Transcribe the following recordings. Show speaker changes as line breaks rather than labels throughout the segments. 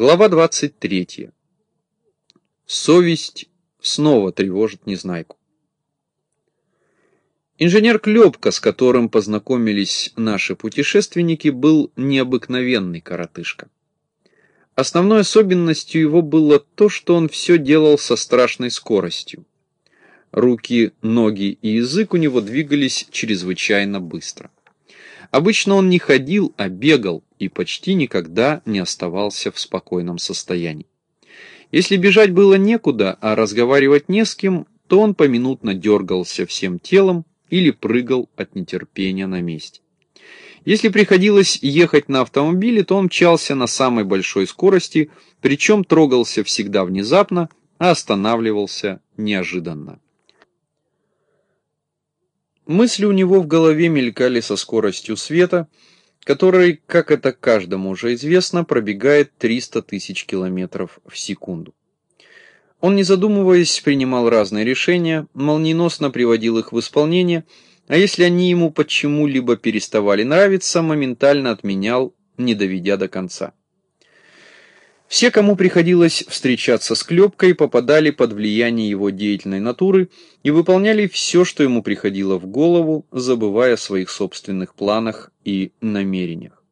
Глава 23. Совесть снова тревожит Незнайку. Инженер Клепка, с которым познакомились наши путешественники, был необыкновенный коротышка. Основной особенностью его было то, что он все делал со страшной скоростью. Руки, ноги и язык у него двигались чрезвычайно быстро. Обычно он не ходил, а бегал и почти никогда не оставался в спокойном состоянии. Если бежать было некуда, а разговаривать не с кем, то он поминутно дергался всем телом или прыгал от нетерпения на месте. Если приходилось ехать на автомобиле, то он мчался на самой большой скорости, причем трогался всегда внезапно, а останавливался неожиданно. Мысли у него в голове мелькали со скоростью света, который, как это каждому уже известно, пробегает 300 тысяч километров в секунду. Он, не задумываясь, принимал разные решения, молниеносно приводил их в исполнение, а если они ему почему-либо переставали нравиться, моментально отменял, не доведя до конца. Все, кому приходилось встречаться с Клепкой, попадали под влияние его деятельной натуры и выполняли все, что ему приходило в голову, забывая о своих собственных планах и намерениях.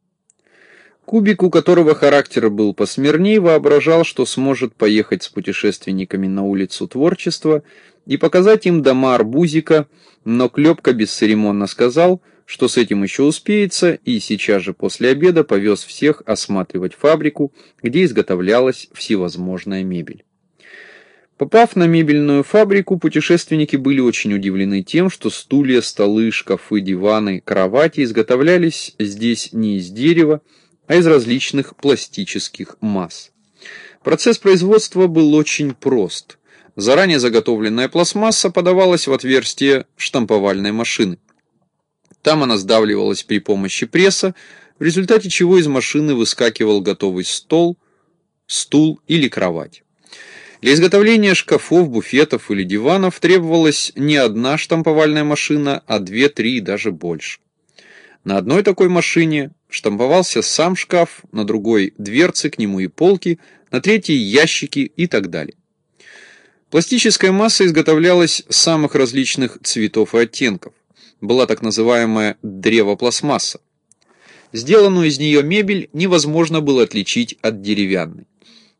Кубик, у которого характер был посмирней, воображал, что сможет поехать с путешественниками на улицу творчества и показать им дома арбузика, но Клепка бесцеремонно сказал – что с этим еще успеется, и сейчас же после обеда повез всех осматривать фабрику, где изготовлялась всевозможная мебель. Попав на мебельную фабрику, путешественники были очень удивлены тем, что стулья, столы, шкафы, диваны, кровати изготовлялись здесь не из дерева, а из различных пластических масс. Процесс производства был очень прост. Заранее заготовленная пластмасса подавалась в отверстие штамповальной машины. Там она сдавливалась при помощи пресса, в результате чего из машины выскакивал готовый стол, стул или кровать. Для изготовления шкафов, буфетов или диванов требовалась не одна штамповальная машина, а две, три и даже больше. На одной такой машине штамповался сам шкаф, на другой дверцы к нему и полки, на третьей ящики и так далее. Пластическая масса изготовлялась самых различных цветов и оттенков была так называемая древопластмасса. Сделанную из нее мебель невозможно было отличить от деревянной.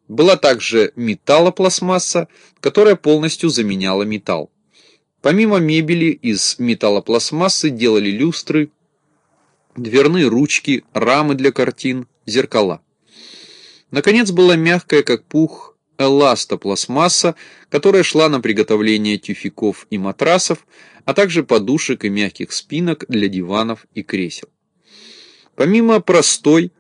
Была также металлопластмасса, которая полностью заменяла металл. Помимо мебели из металлопластмассы делали люстры, дверные ручки, рамы для картин, зеркала. Наконец была мягкая, как пух, эластопластмасса, которая шла на приготовление тюфяков и матрасов, а также подушек и мягких спинок для диванов и кресел. Помимо простой,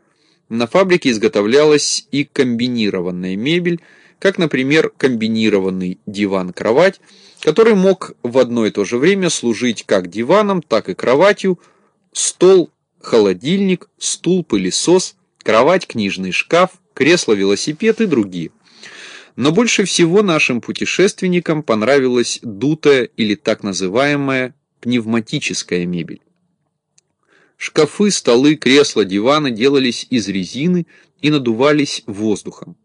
на фабрике изготовлялась и комбинированная мебель, как, например, комбинированный диван-кровать, который мог в одно и то же время служить как диваном, так и кроватью, стол, холодильник, стул-пылесос, кровать-книжный шкаф, кресло-велосипед и другие. Но больше всего нашим путешественникам понравилась дутая или так называемая пневматическая мебель. Шкафы, столы, кресла, диваны делались из резины и надувались воздухом.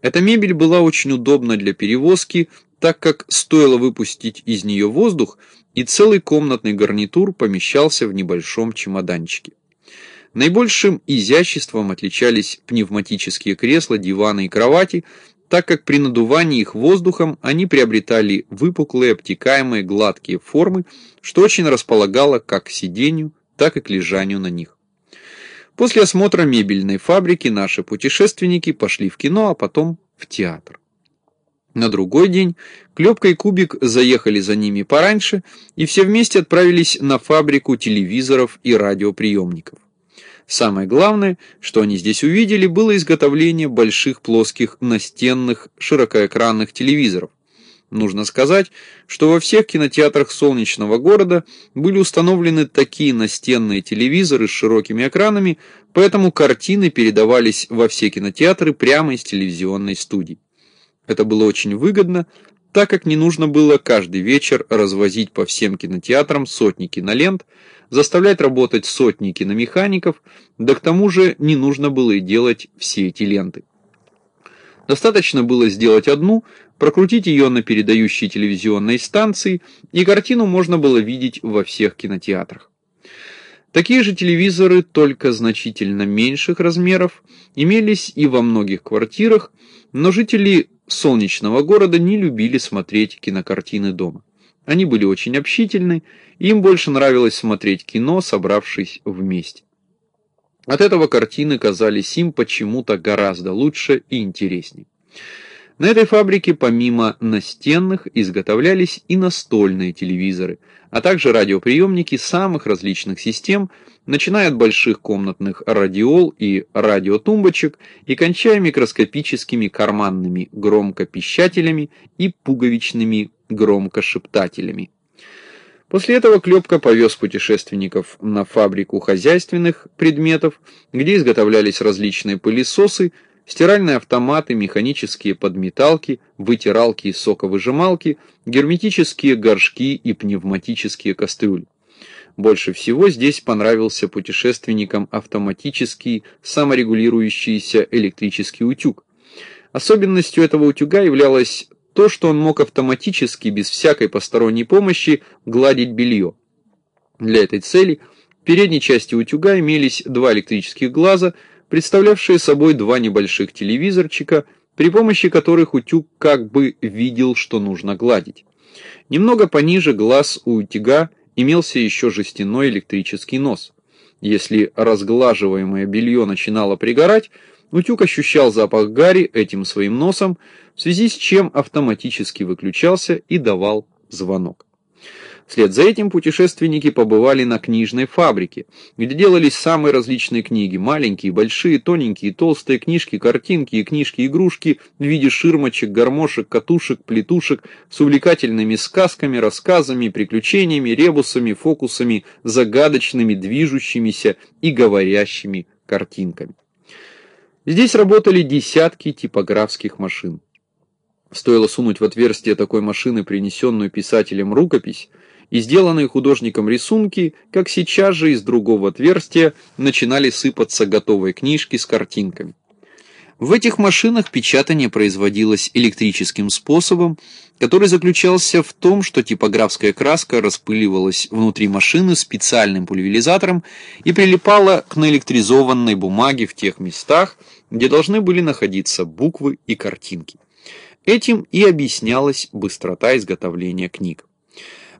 Эта мебель была очень удобна для перевозки, так как стоило выпустить из нее воздух, и целый комнатный гарнитур помещался в небольшом чемоданчике. Наибольшим изяществом отличались пневматические кресла, диваны и кровати, так как при надувании их воздухом они приобретали выпуклые, обтекаемые, гладкие формы, что очень располагало как к сидению, так и к лежанию на них. После осмотра мебельной фабрики наши путешественники пошли в кино, а потом в театр. На другой день Клепка и Кубик заехали за ними пораньше и все вместе отправились на фабрику телевизоров и радиоприемников. Самое главное, что они здесь увидели, было изготовление больших плоских настенных широкоэкранных телевизоров. Нужно сказать, что во всех кинотеатрах солнечного города были установлены такие настенные телевизоры с широкими экранами, поэтому картины передавались во все кинотеатры прямо из телевизионной студии. Это было очень выгодно, так как не нужно было каждый вечер развозить по всем кинотеатрам сотни кинолент, заставлять работать сотни киномехаников, да к тому же не нужно было и делать все эти ленты. Достаточно было сделать одну, прокрутить ее на передающей телевизионной станции, и картину можно было видеть во всех кинотеатрах. Такие же телевизоры, только значительно меньших размеров, имелись и во многих квартирах, но жители солнечного города не любили смотреть кинокартины дома. Они были очень общительны, им больше нравилось смотреть кино, собравшись вместе. От этого картины казались им почему-то гораздо лучше и интереснее. На этой фабрике помимо настенных изготовлялись и настольные телевизоры, а также радиоприемники самых различных систем, начиная от больших комнатных радиол и радиотумбочек и кончая микроскопическими карманными громкопищателями и пуговичными громкошептателями. После этого Клепка повез путешественников на фабрику хозяйственных предметов, где изготовлялись различные пылесосы, стиральные автоматы, механические подметалки, вытиралки и соковыжималки, герметические горшки и пневматические кастрюли. Больше всего здесь понравился путешественникам автоматический саморегулирующийся электрический утюг. Особенностью этого утюга являлось то, что он мог автоматически, без всякой посторонней помощи, гладить белье. Для этой цели в передней части утюга имелись два электрических глаза, представлявшие собой два небольших телевизорчика, при помощи которых утюг как бы видел, что нужно гладить. Немного пониже глаз у утюга имелся еще жестяной электрический нос. Если разглаживаемое белье начинало пригорать, утюг ощущал запах гари этим своим носом, в связи с чем автоматически выключался и давал звонок. Вслед за этим путешественники побывали на книжной фабрике, где делались самые различные книги, маленькие, большие, тоненькие, толстые книжки, картинки и книжки-игрушки в виде ширмочек, гармошек, катушек, плетушек с увлекательными сказками, рассказами, приключениями, ребусами, фокусами, загадочными, движущимися и говорящими картинками. Здесь работали десятки типографских машин. Стоило сунуть в отверстие такой машины принесенную писателем рукопись и сделанные художником рисунки, как сейчас же из другого отверстия начинали сыпаться готовые книжки с картинками. В этих машинах печатание производилось электрическим способом, который заключался в том, что типографская краска распыливалась внутри машины специальным пульверизатором и прилипала к наэлектризованной бумаге в тех местах, где должны были находиться буквы и картинки. Этим и объяснялась быстрота изготовления книг.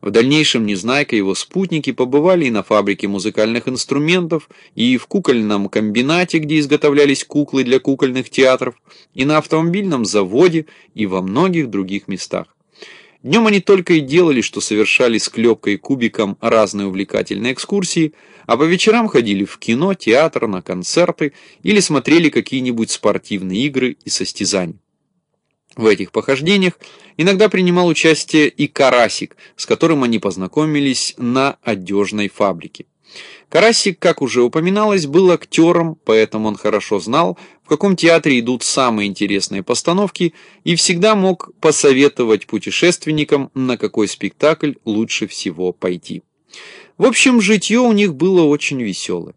В дальнейшем Незнайка и его спутники побывали и на фабрике музыкальных инструментов, и в кукольном комбинате, где изготовлялись куклы для кукольных театров, и на автомобильном заводе, и во многих других местах. Днем они только и делали, что совершали с клепкой и кубиком разные увлекательные экскурсии, а по вечерам ходили в кино, театр, на концерты или смотрели какие-нибудь спортивные игры и состязания. В этих похождениях иногда принимал участие и Карасик, с которым они познакомились на одежной фабрике. Карасик, как уже упоминалось, был актером, поэтому он хорошо знал, в каком театре идут самые интересные постановки и всегда мог посоветовать путешественникам, на какой спектакль лучше всего пойти. В общем, житье у них было очень веселое.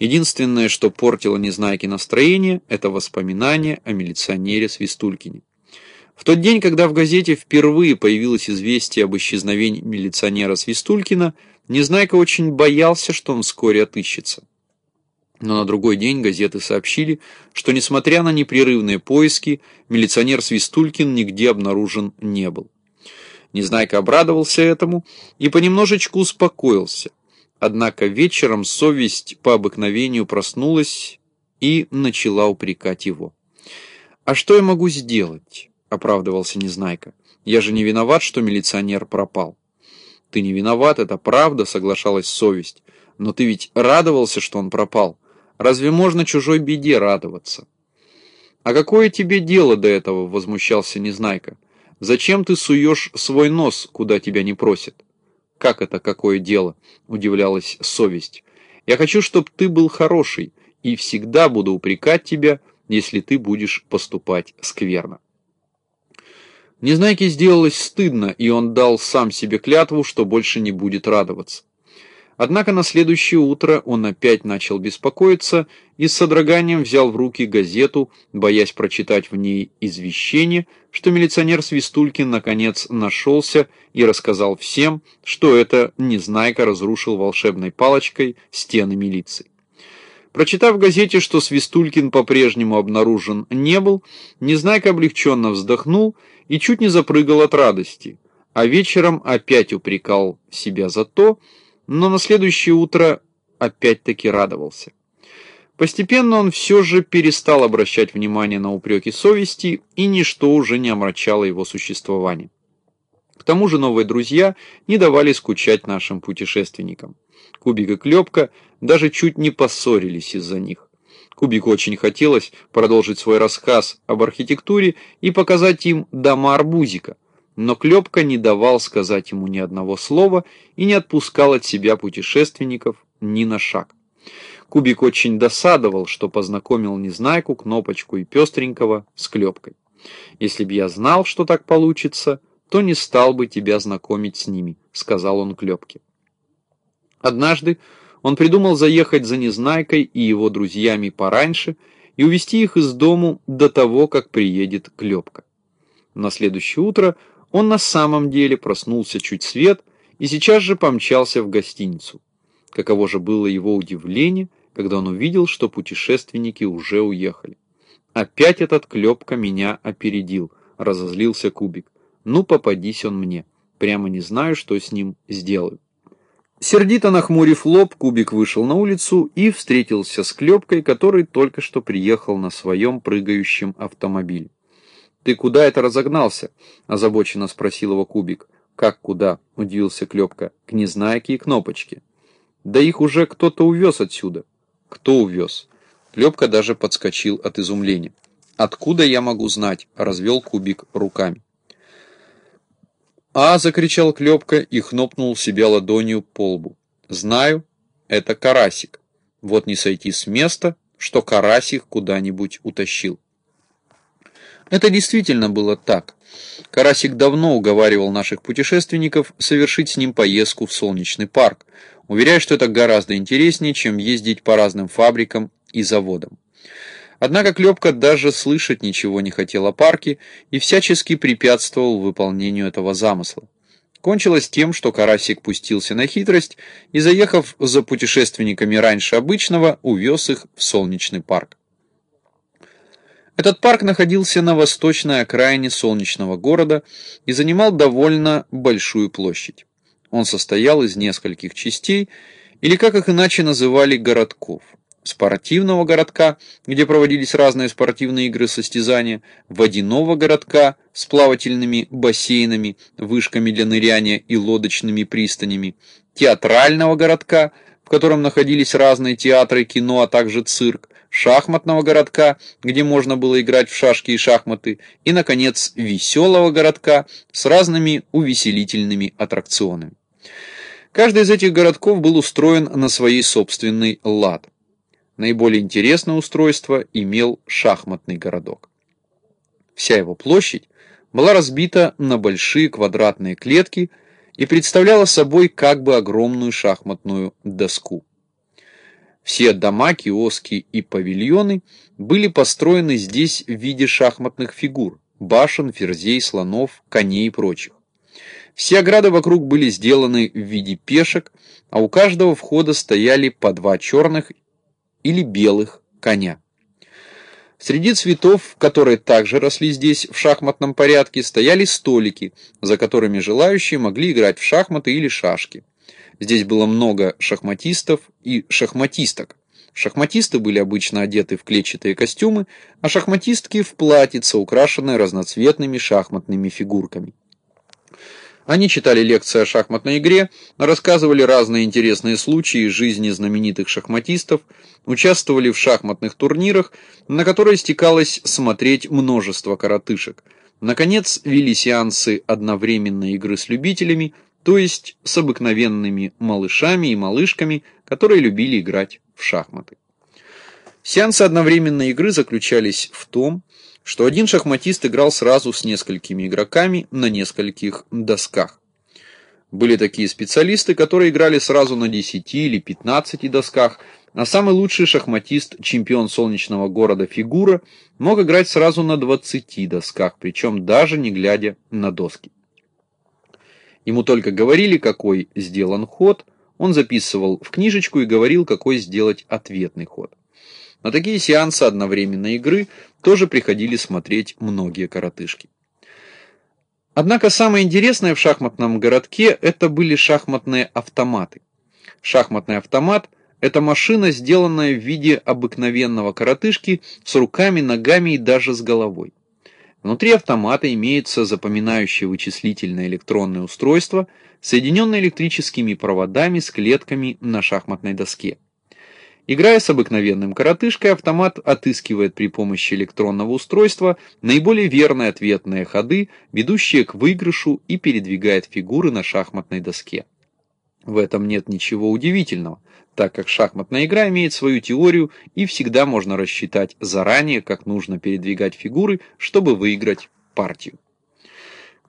Единственное, что портило Незнайке настроение, это воспоминания о милиционере Свистулькине. В тот день, когда в газете впервые появилось известие об исчезновении милиционера Свистулькина, Незнайка очень боялся, что он вскоре отыщется. Но на другой день газеты сообщили, что, несмотря на непрерывные поиски, милиционер Свистулькин нигде обнаружен не был. Незнайка обрадовался этому и понемножечку успокоился. Однако вечером совесть по обыкновению проснулась и начала упрекать его. «А что я могу сделать?» Оправдывался Незнайка. «Я же не виноват, что милиционер пропал». «Ты не виноват, это правда», — соглашалась совесть. «Но ты ведь радовался, что он пропал. Разве можно чужой беде радоваться?» «А какое тебе дело до этого?» — возмущался Незнайка. «Зачем ты суешь свой нос, куда тебя не просят?» «Как это какое дело?» — удивлялась совесть. «Я хочу, чтобы ты был хороший, и всегда буду упрекать тебя, если ты будешь поступать скверно». Незнайке сделалось стыдно, и он дал сам себе клятву, что больше не будет радоваться. Однако на следующее утро он опять начал беспокоиться и с содроганием взял в руки газету, боясь прочитать в ней извещение, что милиционер Свистулькин наконец нашелся и рассказал всем, что это Незнайка разрушил волшебной палочкой стены милиции. Прочитав в газете, что Свистулькин по-прежнему обнаружен не был, Незнайка облегченно вздохнул и чуть не запрыгал от радости, а вечером опять упрекал себя за то, но на следующее утро опять-таки радовался. Постепенно он все же перестал обращать внимание на упреки совести, и ничто уже не омрачало его существование. К тому же новые друзья не давали скучать нашим путешественникам. Кубик и Клепка даже чуть не поссорились из-за них. Кубику очень хотелось продолжить свой рассказ об архитектуре и показать им дома Арбузика, но Клепка не давал сказать ему ни одного слова и не отпускал от себя путешественников ни на шаг. Кубик очень досадовал, что познакомил Незнайку, Кнопочку и Пестренького с Клепкой. «Если б я знал, что так получится, то не стал бы тебя знакомить с ними», — сказал он Клепке. Однажды он придумал заехать за Незнайкой и его друзьями пораньше и увезти их из дому до того, как приедет Клепка. На следующее утро он на самом деле проснулся чуть свет и сейчас же помчался в гостиницу. Каково же было его удивление, когда он увидел, что путешественники уже уехали. Опять этот клепка меня опередил, разозлился Кубик. Ну, попадись он мне. Прямо не знаю, что с ним сделаю. Сердито нахмурив лоб, Кубик вышел на улицу и встретился с Клепкой, который только что приехал на своем прыгающем автомобиле. «Ты куда это разогнался?» – озабоченно спросил его Кубик. «Как куда?» – удивился Клепка. «К Незнайке и Кнопочке». «Да их уже кто-то увез отсюда». «Кто увез?» Клепка даже подскочил от изумления. «Откуда я могу знать?» – развел Кубик руками. «А!» – закричал Клепка и хнопнул себя ладонью по лбу. «Знаю, это карасик. Вот не сойти с места, что карасик куда-нибудь утащил». Это действительно было так. Карасик давно уговаривал наших путешественников совершить с ним поездку в солнечный парк, уверяя, что это гораздо интереснее, чем ездить по разным фабрикам и заводам. Однако Клепка даже слышать ничего не хотел о парке и всячески препятствовал выполнению этого замысла. Кончилось тем, что Карасик пустился на хитрость и, заехав за путешественниками раньше обычного, увез их в солнечный парк. Этот парк находился на восточной окраине солнечного города и занимал довольно большую площадь. Он состоял из нескольких частей, или как их иначе называли, городков. Спортивного городка, где проводились разные спортивные игры состязания, водяного городка с плавательными бассейнами, вышками для ныряния и лодочными пристанями, театрального городка, в котором находились разные театры, кино, а также цирк, шахматного городка, где можно было играть в шашки и шахматы, и, наконец, веселого городка с разными увеселительными аттракционами. Каждый из этих городков был устроен на своей собственный лад. Наиболее интересное устройство имел шахматный городок. Вся его площадь была разбита на большие квадратные клетки и представляла собой как бы огромную шахматную доску. Все дома, киоски и павильоны были построены здесь в виде шахматных фигур, башен, ферзей, слонов, коней и прочих. Все ограды вокруг были сделаны в виде пешек, а у каждого входа стояли по два черных или белых коня. Среди цветов, которые также росли здесь в шахматном порядке, стояли столики, за которыми желающие могли играть в шахматы или шашки. Здесь было много шахматистов и шахматисток. Шахматисты были обычно одеты в клетчатые костюмы, а шахматистки в платьице, украшенные разноцветными шахматными фигурками. Они читали лекции о шахматной игре, рассказывали разные интересные случаи из жизни знаменитых шахматистов, участвовали в шахматных турнирах, на которые стекалось смотреть множество коротышек. Наконец, вели сеансы одновременной игры с любителями, то есть с обыкновенными малышами и малышками, которые любили играть в шахматы. Сеансы одновременной игры заключались в том, что один шахматист играл сразу с несколькими игроками на нескольких досках. Были такие специалисты, которые играли сразу на 10 или 15 досках, а самый лучший шахматист, чемпион солнечного города Фигура, мог играть сразу на 20 досках, причем даже не глядя на доски. Ему только говорили, какой сделан ход, он записывал в книжечку и говорил, какой сделать ответный ход. На такие сеансы одновременной игры тоже приходили смотреть многие коротышки. Однако самое интересное в шахматном городке это были шахматные автоматы. Шахматный автомат – это машина, сделанная в виде обыкновенного коротышки с руками, ногами и даже с головой. Внутри автомата имеется запоминающее вычислительное электронное устройство, соединенное электрическими проводами с клетками на шахматной доске. Играя с обыкновенным коротышкой, автомат отыскивает при помощи электронного устройства наиболее верные ответные ходы, ведущие к выигрышу и передвигает фигуры на шахматной доске. В этом нет ничего удивительного, так как шахматная игра имеет свою теорию и всегда можно рассчитать заранее, как нужно передвигать фигуры, чтобы выиграть партию.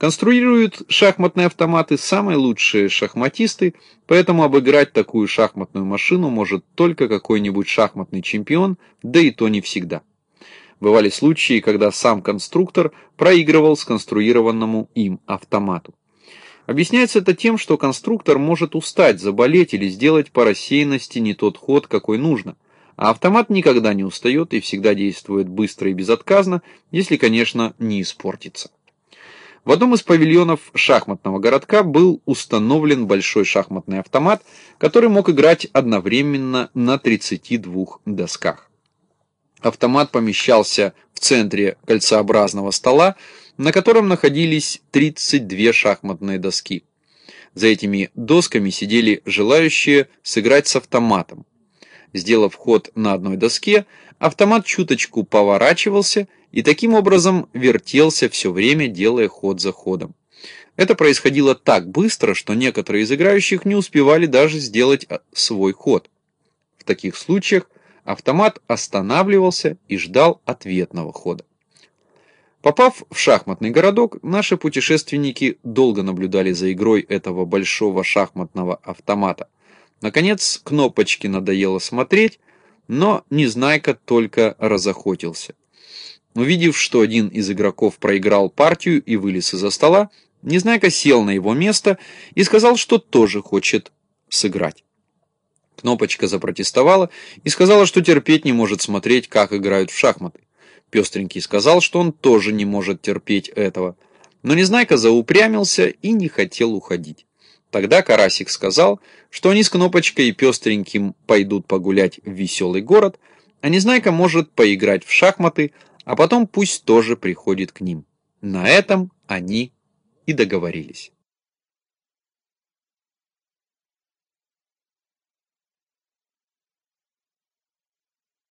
Конструируют шахматные автоматы самые лучшие шахматисты, поэтому обыграть такую шахматную машину может только какой-нибудь шахматный чемпион, да и то не всегда. Бывали случаи, когда сам конструктор проигрывал сконструированному им автомату. Объясняется это тем, что конструктор может устать, заболеть или сделать по рассеянности не тот ход, какой нужно. А автомат никогда не устает и всегда действует быстро и безотказно, если, конечно, не испортится. В одном из павильонов шахматного городка был установлен большой шахматный автомат, который мог играть одновременно на 32 досках. Автомат помещался в центре кольцеобразного стола, на котором находились 32 шахматные доски. За этими досками сидели желающие сыграть с автоматом. Сделав ход на одной доске, автомат чуточку поворачивался и таким образом вертелся все время, делая ход за ходом. Это происходило так быстро, что некоторые из играющих не успевали даже сделать а, свой ход. В таких случаях автомат останавливался и ждал ответного хода. Попав в шахматный городок, наши путешественники долго наблюдали за игрой этого большого шахматного автомата. Наконец, кнопочки надоело смотреть, но Незнайка только разохотился. Увидев, что один из игроков проиграл партию и вылез из-за стола, Незнайка сел на его место и сказал, что тоже хочет сыграть. Кнопочка запротестовала и сказала, что терпеть не может смотреть, как играют в шахматы. Пестренький сказал, что он тоже не может терпеть этого. Но Незнайка заупрямился и не хотел уходить. Тогда Карасик сказал, что они с Кнопочкой и Пестреньким пойдут погулять в веселый город, а Незнайка может поиграть в шахматы, а потом пусть тоже приходит к ним. На этом они и договорились.